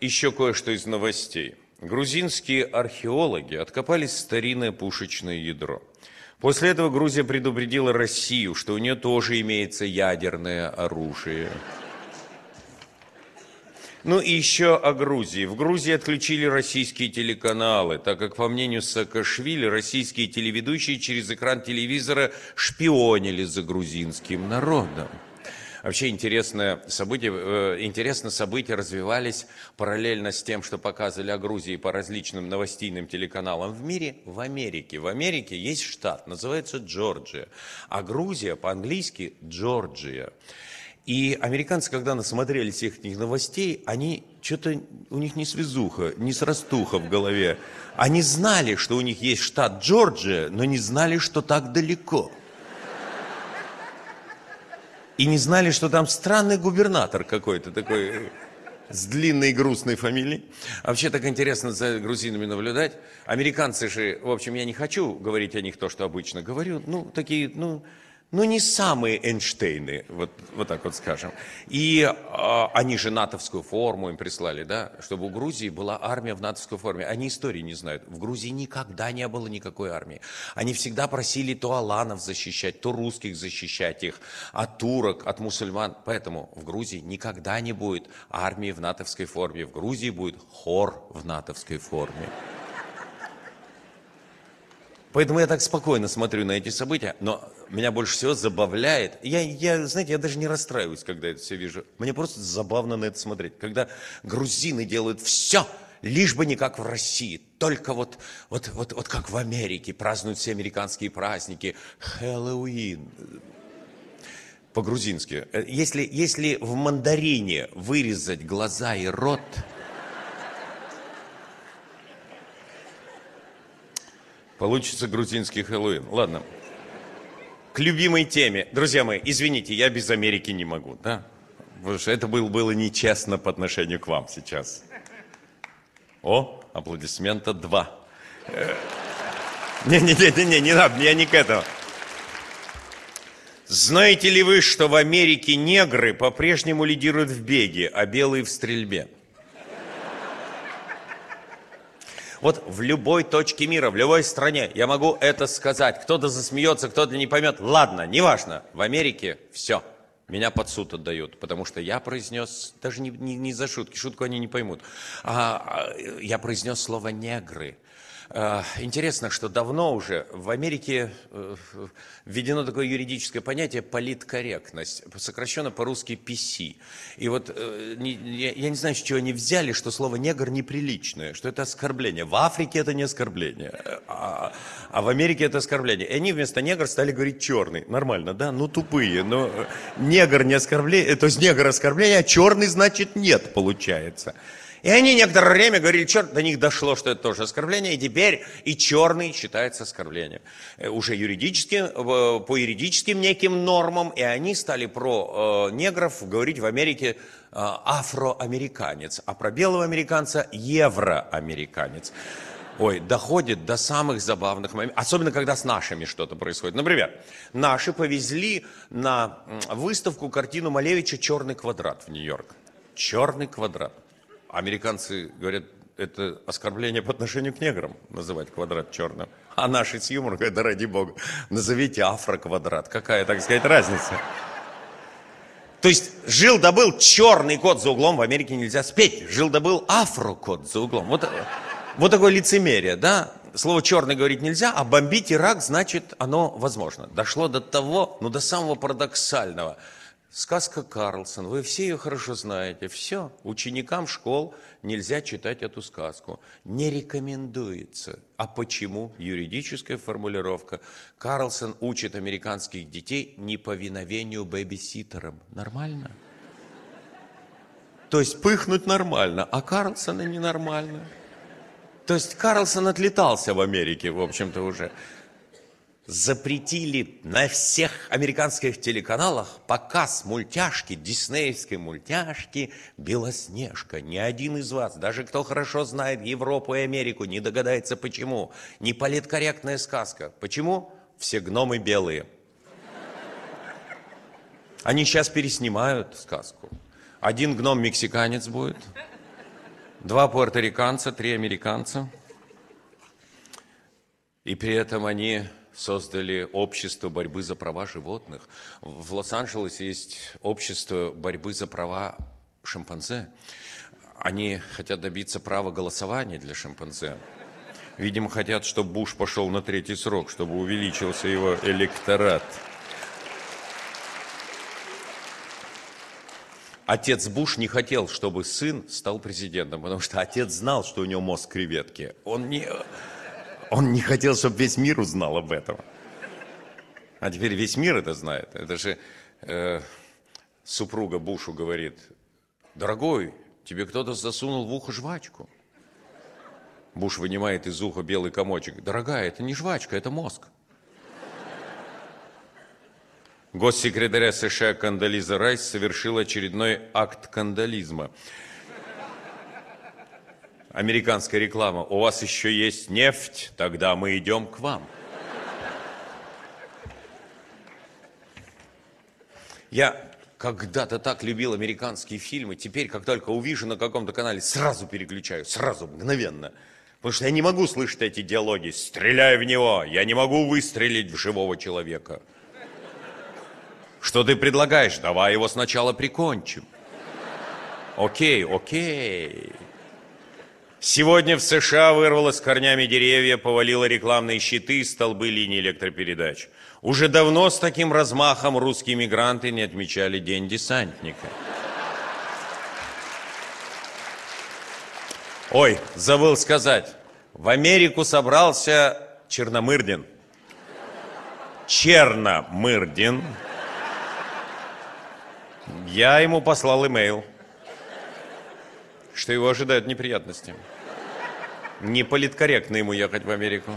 Еще кое-что из новостей. Грузинские археологи откопали старинное пушечное ядро. После этого Грузия предупредила Россию, что у нее тоже имеется ядерное оружие. Ну и еще о Грузии. В Грузии отключили российские телеканалы, так как, по мнению Саакашвили, российские телеведущие через экран телевизора шпионили за грузинским народом. Вообще интересное событие, э, интересно события развивались параллельно с тем, что показывали о Грузии по различным новостейным телеканалам в мире, в Америке. В Америке есть штат, называется Джорджия, а Грузия по-английски Джорджия. И американцы, когда насмотрелись их новостей, они что-то, у них не связуха, не срастуха в голове. Они знали, что у них есть штат Джорджия, но не знали, что так далеко. И не знали, что там странный губернатор какой-то такой с длинной грустной фамилией. Вообще так интересно за грузинами наблюдать. Американцы же, в общем, я не хочу говорить о них то, что обычно говорю. Ну, такие, ну, но не самые Эйнштейны, вот, вот так вот скажем. И э, они же натовскую форму им прислали, да, чтобы у Грузии была армия в натовской форме. Они истории не знают. В Грузии никогда не было никакой армии. Они всегда просили то аланов защищать, то русских защищать их, от турок, от мусульман. Поэтому в Грузии никогда не будет армии в натовской форме. В Грузии будет хор в натовской форме. Поэтому я так спокойно смотрю на эти события, но меня больше всего забавляет. Я, я, знаете, я даже не расстраиваюсь, когда это все вижу. Мне просто забавно на это смотреть. Когда грузины делают все, лишь бы не как в России. Только вот, вот, вот, вот как в Америке празднуют все американские праздники. Хэллоуин. По-грузински. Если, если в мандарине вырезать глаза и рот, получится грузинский Хэллоуин. Ладно к любимой теме. Друзья мои, извините, я без Америки не могу, да? Потому что это было, было нечестно по отношению к вам сейчас. О, аплодисмента два. Не-не-не, не надо, я не к этому. Знаете ли вы, что в Америке негры по-прежнему лидируют в беге, а белые в стрельбе? Вот в любой точке мира, в любой стране я могу это сказать. Кто-то засмеется, кто-то не поймет. Ладно, неважно. В Америке все. Меня под суд отдают, потому что я произнес, даже не, не, не за шутки, шутку они не поймут, а, а я произнес слово «негры». Э, интересно, что давно уже в Америке э, введено такое юридическое понятие политкорректность, сокращенно по-русски PC. И вот э, я не знаю, с чего они взяли, что слово негр неприличное, что это оскорбление. В Африке это не оскорбление, а, а в Америке это оскорбление. И они вместо негр стали говорить черный. Нормально, да? Ну тупые, но негр не оскорбление, то есть негр оскорбление, а черный значит нет, получается. И они некоторое время говорили, черт, до них дошло, что это тоже оскорбление, и теперь и черный считается оскорблением. Э, уже юридически, э, по юридическим неким нормам, и они стали про э, негров говорить в Америке афроамериканец, а про белого американца евроамериканец. Ой, доходит до самых забавных моментов, особенно когда с нашими что-то происходит. Например, наши повезли на выставку картину Малевича «Черный квадрат» в Нью-Йорк. Черный квадрат. Американцы говорят, это оскорбление по отношению к неграм, называть квадрат черным. А наши с юмором говорят, да ради бога, назовите афроквадрат. Какая, так сказать, разница? То есть жил да был черный кот за углом в Америке нельзя спеть. Жил да был афрокот за углом. Вот, вот такое лицемерие, да? Слово черный говорить нельзя, а бомбить Ирак, значит, оно возможно. Дошло до того, ну до самого парадоксального – Сказка Карлсон, вы все ее хорошо знаете. Все, ученикам школ нельзя читать эту сказку. Не рекомендуется. А почему? Юридическая формулировка. Карлсон учит американских детей неповиновению бэбиситерам. Нормально? То есть пыхнуть нормально, а Карлсона ненормально. То есть Карлсон отлетался в Америке, в общем-то, уже запретили на всех американских телеканалах показ мультяшки, диснеевской мультяшки «Белоснежка». Ни один из вас, даже кто хорошо знает Европу и Америку, не догадается почему. Не политкорректная сказка. Почему? Все гномы белые. Они сейчас переснимают сказку. Один гном мексиканец будет, Два пуэрториканца, три американца. И при этом они создали общество борьбы за права животных. В Лос-Анджелесе есть общество борьбы за права шимпанзе. Они хотят добиться права голосования для шимпанзе. Видимо, хотят, чтобы Буш пошел на третий срок, чтобы увеличился его электорат. Отец Буш не хотел, чтобы сын стал президентом, потому что отец знал, что у него мозг креветки. Он не, он не хотел, чтобы весь мир узнал об этом. А теперь весь мир это знает. Это же э, супруга Бушу говорит, дорогой, тебе кто-то засунул в ухо жвачку. Буш вынимает из уха белый комочек. Дорогая, это не жвачка, это мозг. Госсекретаря США Кандализа Райс совершил очередной акт кандализма. Американская реклама. У вас еще есть нефть, тогда мы идем к вам. Я когда-то так любил американские фильмы, теперь, как только увижу на каком-то канале, сразу переключаю, сразу, мгновенно. Потому что я не могу слышать эти диалоги. Стреляй в него, я не могу выстрелить в живого человека. Что ты предлагаешь? Давай его сначала прикончим. Окей, окей. Сегодня в США вырвало корнями деревья, повалило рекламные щиты, столбы линий электропередач. Уже давно с таким размахом русские мигранты не отмечали День десантника. Ой, забыл сказать. В Америку собрался Черномырдин. Черномырдин. Я ему послал имейл, что его ожидают неприятности. Не политкорректно ему ехать в Америку.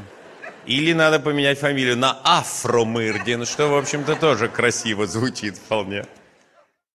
Или надо поменять фамилию на Афромырдин, что, в общем-то, тоже красиво звучит вполне.